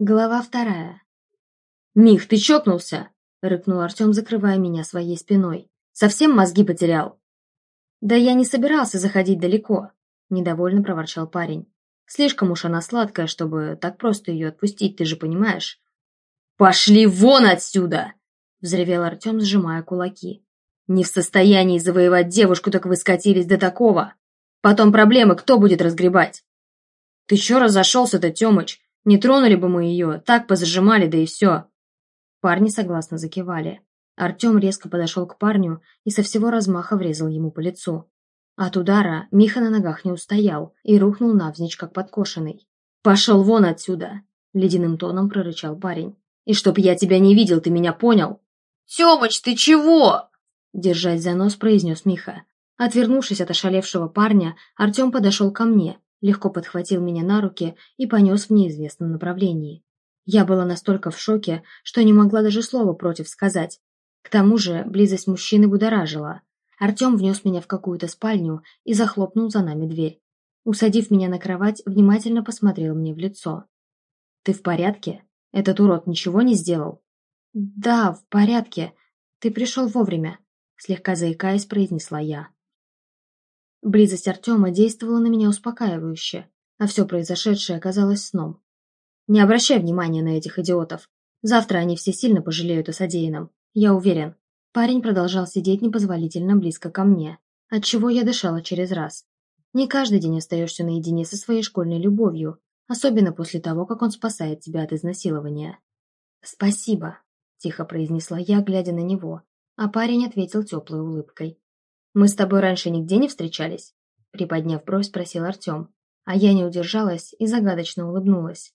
Глава вторая. «Мих, ты чокнулся?» — рыкнул Артем, закрывая меня своей спиной. «Совсем мозги потерял?» «Да я не собирался заходить далеко», — недовольно проворчал парень. «Слишком уж она сладкая, чтобы так просто ее отпустить, ты же понимаешь?» «Пошли вон отсюда!» — взревел Артем, сжимая кулаки. «Не в состоянии завоевать девушку, так вы скатились до такого! Потом проблемы кто будет разгребать?» «Ты чё разошелся-то, Тёмыч? Не тронули бы мы ее, так позажимали, да и все. Парни согласно закивали. Артем резко подошел к парню и со всего размаха врезал ему по лицу. От удара Миха на ногах не устоял и рухнул навзничь, как подкошенный. «Пошел вон отсюда!» — ледяным тоном прорычал парень. «И чтоб я тебя не видел, ты меня понял?» «Темыч, ты чего?» Держась за нос, произнес Миха. Отвернувшись от ошалевшего парня, Артем подошел ко мне легко подхватил меня на руки и понес в неизвестном направлении. Я была настолько в шоке, что не могла даже слова против сказать. К тому же близость мужчины будоражила. Артем внес меня в какую-то спальню и захлопнул за нами дверь. Усадив меня на кровать, внимательно посмотрел мне в лицо. «Ты в порядке? Этот урод ничего не сделал?» «Да, в порядке. Ты пришел вовремя», — слегка заикаясь, произнесла я. Близость Артема действовала на меня успокаивающе, а все произошедшее оказалось сном. Не обращай внимания на этих идиотов. Завтра они все сильно пожалеют о содеянном. Я уверен. Парень продолжал сидеть непозволительно близко ко мне, отчего я дышала через раз. Не каждый день остаешься наедине со своей школьной любовью, особенно после того, как он спасает тебя от изнасилования. «Спасибо», — тихо произнесла я, глядя на него, а парень ответил теплой улыбкой. «Мы с тобой раньше нигде не встречались?» Приподняв бровь, спросил Артем. А я не удержалась и загадочно улыбнулась.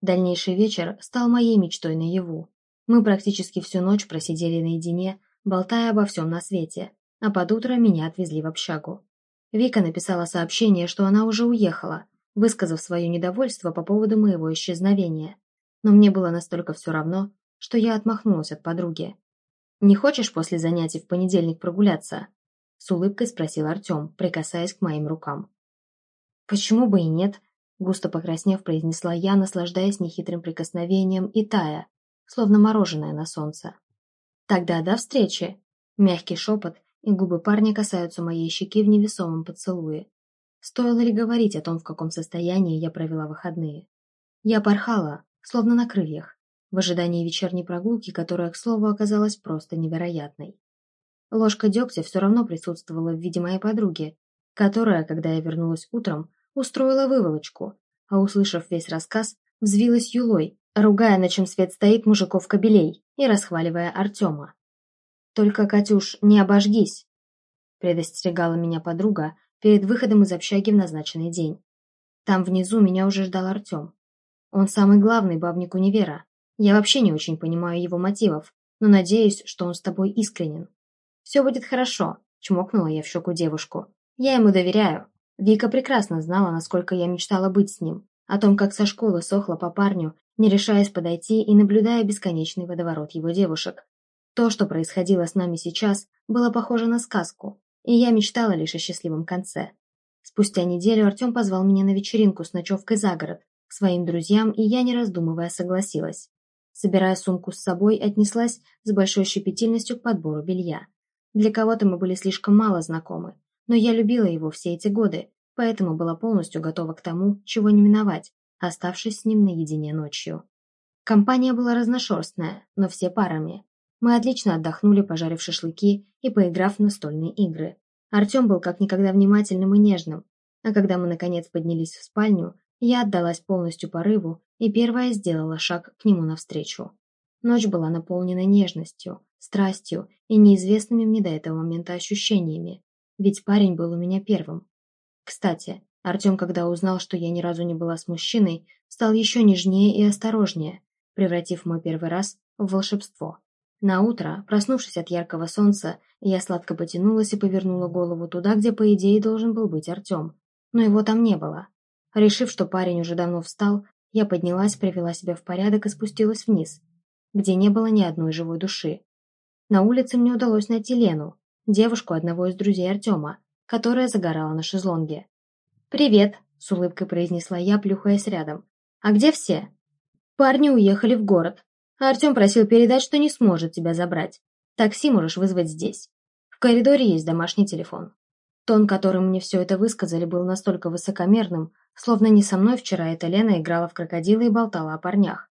Дальнейший вечер стал моей мечтой наяву. Мы практически всю ночь просидели наедине, болтая обо всем на свете, а под утро меня отвезли в общагу. Вика написала сообщение, что она уже уехала, высказав свое недовольство по поводу моего исчезновения. Но мне было настолько все равно, что я отмахнулась от подруги. «Не хочешь после занятий в понедельник прогуляться?» С улыбкой спросил Артем, прикасаясь к моим рукам. «Почему бы и нет?» Густо покраснев, произнесла я, наслаждаясь нехитрым прикосновением и тая, словно мороженое на солнце. «Тогда до встречи!» Мягкий шепот, и губы парня касаются моей щеки в невесомом поцелуе. Стоило ли говорить о том, в каком состоянии я провела выходные? Я порхала, словно на крыльях, в ожидании вечерней прогулки, которая, к слову, оказалась просто невероятной. Ложка дегтя все равно присутствовала в виде моей подруги, которая, когда я вернулась утром, устроила выволочку, а, услышав весь рассказ, взвилась юлой, ругая, на чем свет стоит мужиков кобелей, и расхваливая Артема. «Только, Катюш, не обожгись!» предостерегала меня подруга перед выходом из общаги в назначенный день. Там внизу меня уже ждал Артем. Он самый главный бабник универа. Я вообще не очень понимаю его мотивов, но надеюсь, что он с тобой искренен. «Все будет хорошо», — чмокнула я в щеку девушку. «Я ему доверяю». Вика прекрасно знала, насколько я мечтала быть с ним, о том, как со школы сохла по парню, не решаясь подойти и наблюдая бесконечный водоворот его девушек. То, что происходило с нами сейчас, было похоже на сказку, и я мечтала лишь о счастливом конце. Спустя неделю Артем позвал меня на вечеринку с ночевкой за город, к своим друзьям, и я, не раздумывая, согласилась. Собирая сумку с собой, отнеслась с большой щепетильностью к подбору белья. Для кого-то мы были слишком мало знакомы, но я любила его все эти годы, поэтому была полностью готова к тому, чего не миновать, оставшись с ним наедине ночью. Компания была разношерстная, но все парами. Мы отлично отдохнули, пожарив шашлыки и поиграв в настольные игры. Артем был как никогда внимательным и нежным, а когда мы наконец поднялись в спальню, я отдалась полностью порыву и первая сделала шаг к нему навстречу. Ночь была наполнена нежностью, страстью и неизвестными мне до этого момента ощущениями, ведь парень был у меня первым. Кстати, Артем, когда узнал, что я ни разу не была с мужчиной, стал еще нежнее и осторожнее, превратив мой первый раз в волшебство. На утро, проснувшись от яркого солнца, я сладко потянулась и повернула голову туда, где, по идее, должен был быть Артем. Но его там не было. Решив, что парень уже давно встал, я поднялась, привела себя в порядок и спустилась вниз, где не было ни одной живой души. На улице мне удалось найти Лену, девушку одного из друзей Артема, которая загорала на шезлонге. «Привет!» – с улыбкой произнесла я, плюхаясь рядом. «А где все?» Парни уехали в город. Артем просил передать, что не сможет тебя забрать. Такси можешь вызвать здесь. В коридоре есть домашний телефон. Тон, которым мне все это высказали, был настолько высокомерным, словно не со мной вчера эта Лена играла в крокодила и болтала о парнях.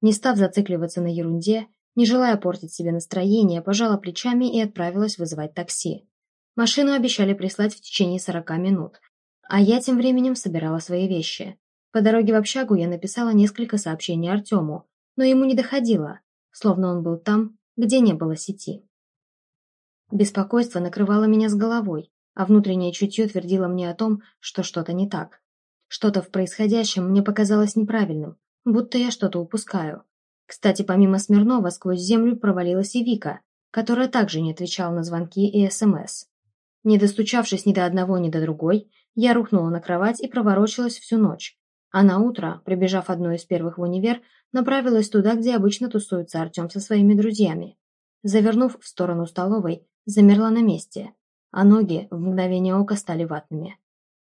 Не став зацикливаться на ерунде, не желая портить себе настроение, пожала плечами и отправилась вызывать такси. Машину обещали прислать в течение сорока минут, а я тем временем собирала свои вещи. По дороге в общагу я написала несколько сообщений Артему, но ему не доходило, словно он был там, где не было сети. Беспокойство накрывало меня с головой, а внутреннее чутье твердило мне о том, что что-то не так. Что-то в происходящем мне показалось неправильным, будто я что-то упускаю. Кстати, помимо Смирнова, сквозь землю провалилась и Вика, которая также не отвечала на звонки и СМС. Не достучавшись ни до одного, ни до другой, я рухнула на кровать и проворочилась всю ночь. А на утро, прибежав одной из первых в универ, направилась туда, где обычно тусуется Артем со своими друзьями. Завернув в сторону столовой, замерла на месте, а ноги в мгновение ока стали ватными.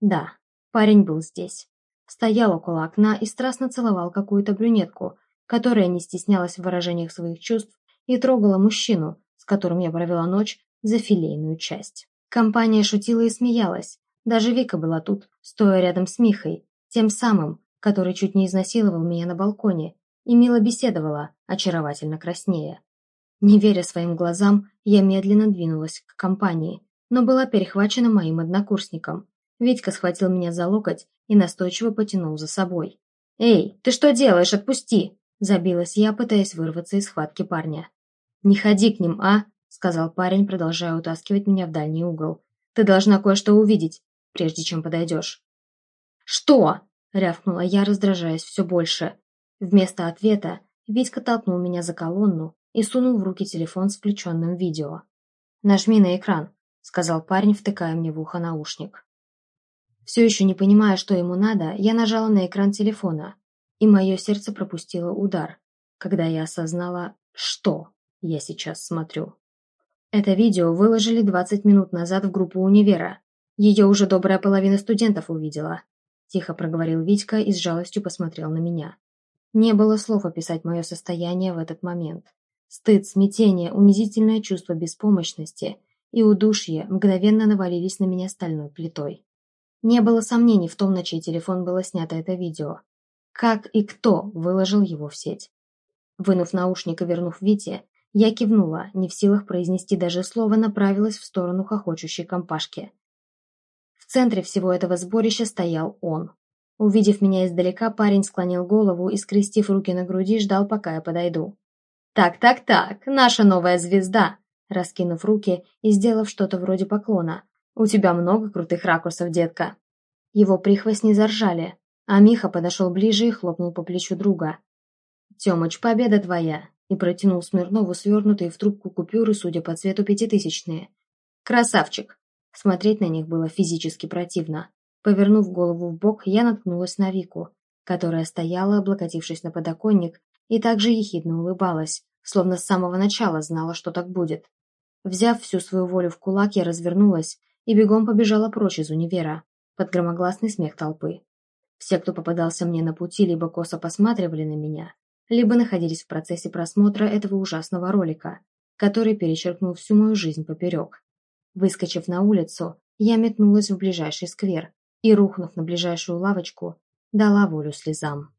Да, парень был здесь стоял около окна и страстно целовал какую-то брюнетку, которая не стеснялась в выражениях своих чувств и трогала мужчину, с которым я провела ночь, за филейную часть. Компания шутила и смеялась. Даже Вика была тут, стоя рядом с Михой, тем самым, который чуть не изнасиловал меня на балконе, и мило беседовала, очаровательно краснея. Не веря своим глазам, я медленно двинулась к компании, но была перехвачена моим однокурсником. Витька схватил меня за локоть и настойчиво потянул за собой. «Эй, ты что делаешь? Отпусти!» Забилась я, пытаясь вырваться из схватки парня. «Не ходи к ним, а?» сказал парень, продолжая утаскивать меня в дальний угол. «Ты должна кое-что увидеть, прежде чем подойдешь». «Что?» — рявкнула я, раздражаясь все больше. Вместо ответа Витька толкнул меня за колонну и сунул в руки телефон с включенным видео. «Нажми на экран», — сказал парень, втыкая мне в ухо наушник. Все еще не понимая, что ему надо, я нажала на экран телефона, и мое сердце пропустило удар, когда я осознала, что я сейчас смотрю. Это видео выложили 20 минут назад в группу универа. Ее уже добрая половина студентов увидела. Тихо проговорил Витька и с жалостью посмотрел на меня. Не было слов описать мое состояние в этот момент. Стыд, смятение, унизительное чувство беспомощности и удушье мгновенно навалились на меня стальной плитой. Не было сомнений в том, на чей телефон было снято это видео. Как и кто выложил его в сеть. Вынув наушник и вернув Вите, я кивнула, не в силах произнести даже слово, направилась в сторону хохочущей компашки. В центре всего этого сборища стоял он. Увидев меня издалека, парень склонил голову и, скрестив руки на груди, ждал, пока я подойду. «Так-так-так, наша новая звезда!» Раскинув руки и сделав что-то вроде поклона, «У тебя много крутых ракурсов, детка». Его прихвостни заржали, а Миха подошел ближе и хлопнул по плечу друга. «Темыч, победа твоя!» и протянул Смирнову свернутые в трубку купюры, судя по цвету, пятитысячные. «Красавчик!» Смотреть на них было физически противно. Повернув голову в бок, я наткнулась на Вику, которая стояла, облокотившись на подоконник, и также ехидно улыбалась, словно с самого начала знала, что так будет. Взяв всю свою волю в кулак, я развернулась и бегом побежала прочь из универа, под громогласный смех толпы. Все, кто попадался мне на пути, либо косо посматривали на меня, либо находились в процессе просмотра этого ужасного ролика, который перечеркнул всю мою жизнь поперек. Выскочив на улицу, я метнулась в ближайший сквер и, рухнув на ближайшую лавочку, дала волю слезам.